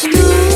Just